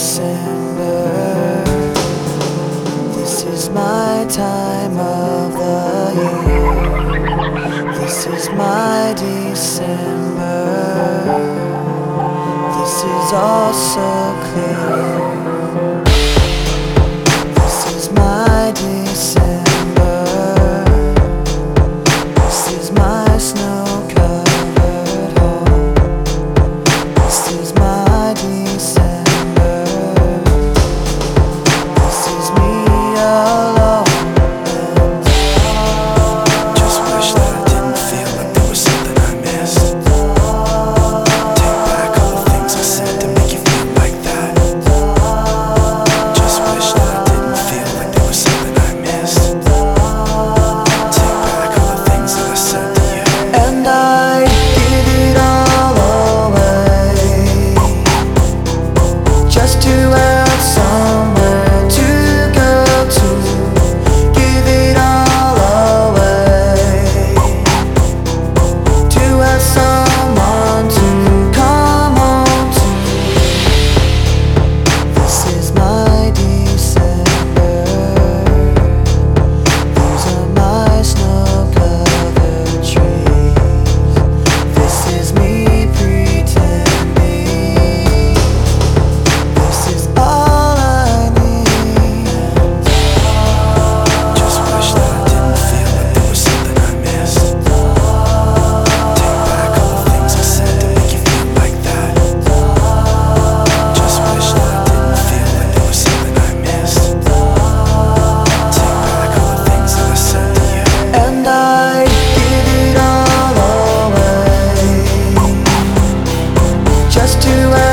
December. This is my time of the year. This is my December. This is all so clear. just to just to